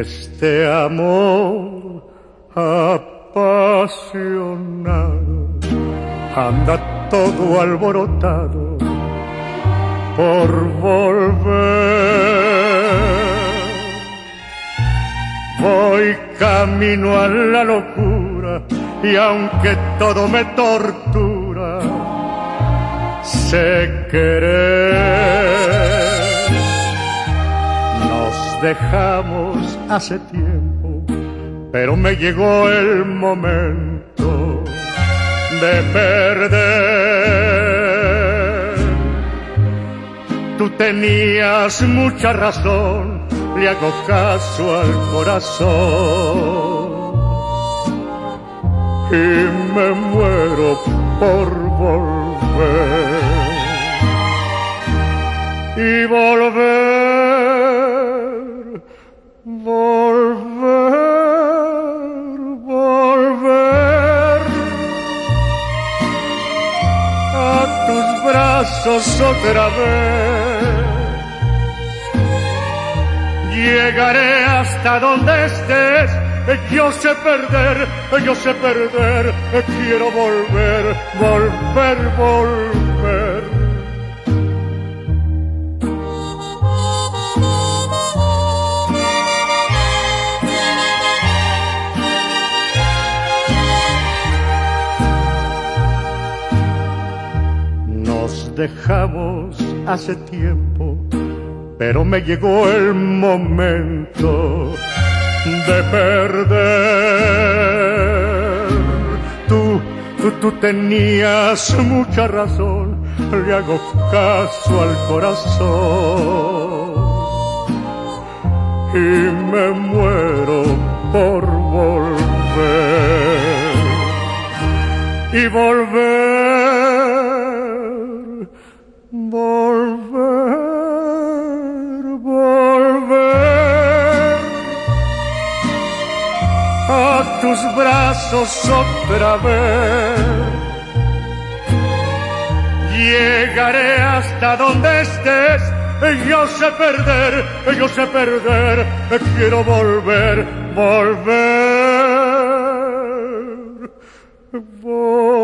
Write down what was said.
este amor apasionado anda todo alborotado por volver. Voy camino a la locura y aunque todo me tortura, sé querer. Dejamos hace tiempo, pero me llegó el momento de perder. Tú tenías mucha razón, le hago caso al corazón y me muero por volver. Y volver, volver, volver a tus brazos otra vez. Llegaré hasta donde estés yo sé perder, yo sé perder, quiero volver, volver, volver. Dejamos hace tiempo, pero me llegó el momento de perder. Tú, tú, tú tenías mucha razón, le hago caso al corazón y me muero por volver y volver, volver, volver a tus brazos otra vez. Llegaré hasta donde estés. Yo sé perder, yo sé perder, quiero volver, volver, volver.